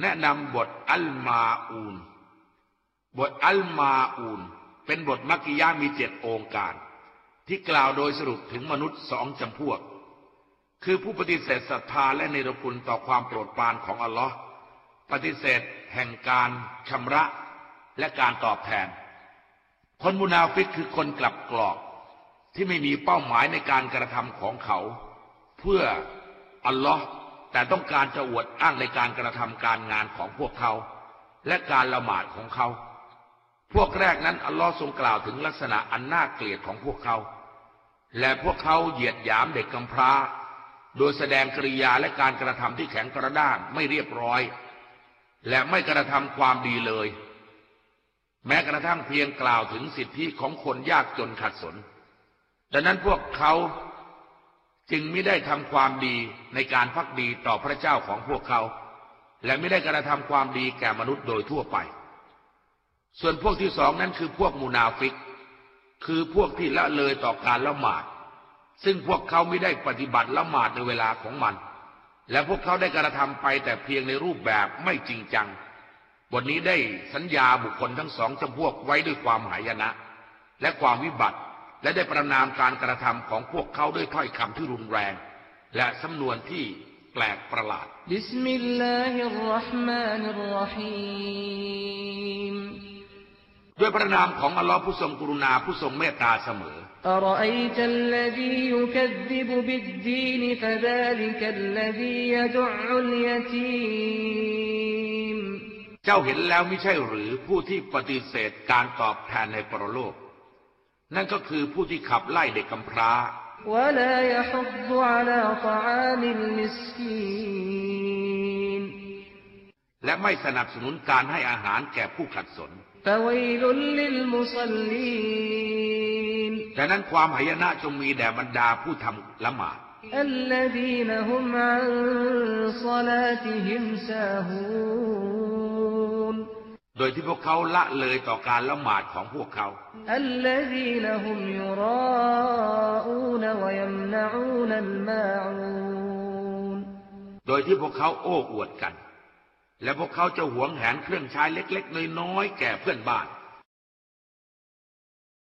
แนะนำบทอัลมาอูน บทอัลมาอูน เป็นบทมักกิยามีเจ็ดองค์การ ที่กล่าวโดยสรุปถึงมนุษย์สองจำพวก คือผู้ปฏิเสธศรัทธาและเนรคุณต่อความโปรดปรานของอัลลอฮ์ปฏิเสธแห่งการชำระและการตอบแทน คนมุนาฟิกคือคนกลับกรอก ที่ไม่มีเป้าหมายในการกระทำของเขา เพื่ออัลลอฮ์ แต่ต้องการจะอวดอ้างในการกระทำการงานของพวกเขา และการละหมาดของเขา พวกแรกนั้นอัลลอฮ์ทรงกล่าวถึงลักษณะอันน่าเกลียดของพวกเขา และพวกเขาเหยียดหยามเด็กกำพร้า โดยแสดงกริยาและการกระทำที่แข็งกระด้างไม่เรียบร้อย และไม่กระทำความดีเลย แม้กระทั่งเพียงกล่าวถึงสิทธิของคนยากจนขัดสนดังนั้นพวกเขา จึงไม่ได้ทำความดีในการพักดีต่อพระเจ้าของพวกเขา และไม่ได้กระทำความดีแก่มนุษย์โดยทั่วไป ส่วนพวกที่สองนั้นคือพวกมูนาฟิก คือพวกที่ละเลยต่อการละหมาด ซึ่งพวกเขาไม่ได้ปฏิบัติละหมาดในเวลาของมัน และพวกเขาได้กระทำไปแต่เพียงในรูปแบบไม่จริงจังบทนี้ได้สัญญาบุคคลทั้งสองจำพวกไว้ด้วยความหายนะ และความวิบัติ และได้ประนามการกระทำของพวกเขาด้วยถ้อยคำที่รุนแรง และสำนวนที่แปลกประหลาด บิสมิลลาฮิรราะห์มานิรราะฮีมด้วยพระนามของอัลลอฮ์ผู้ทรงกรุณาผู้ทรงเมตตาเสมอเจ้าเห็นแล้วไม่ใช่หรือผู้ที่ปฏิเสธการตอบแทนในปรโลก นั่นก็คือผู้ที่ขับไล่เด็กกำพร้า ولا يحض على طعام المسكين และไม่สนับสนุนการให้อาหารแก่ผู้ขัดสน فويل للمصلين ดังนั้นความหายนะจงมีแด่บรรดาผู้ทำละหมาด الذين هم عن صلاتهم ساهون โดยที่พวกเขาละเลยต่อการละหมาดของพวกเขา โดยที่พวกเขาโอ้อวดกัน และพวกเขาจะหวงแหนเครื่องใช้เล็ก ๆ น้อยๆแก่เพื่อนบ้าน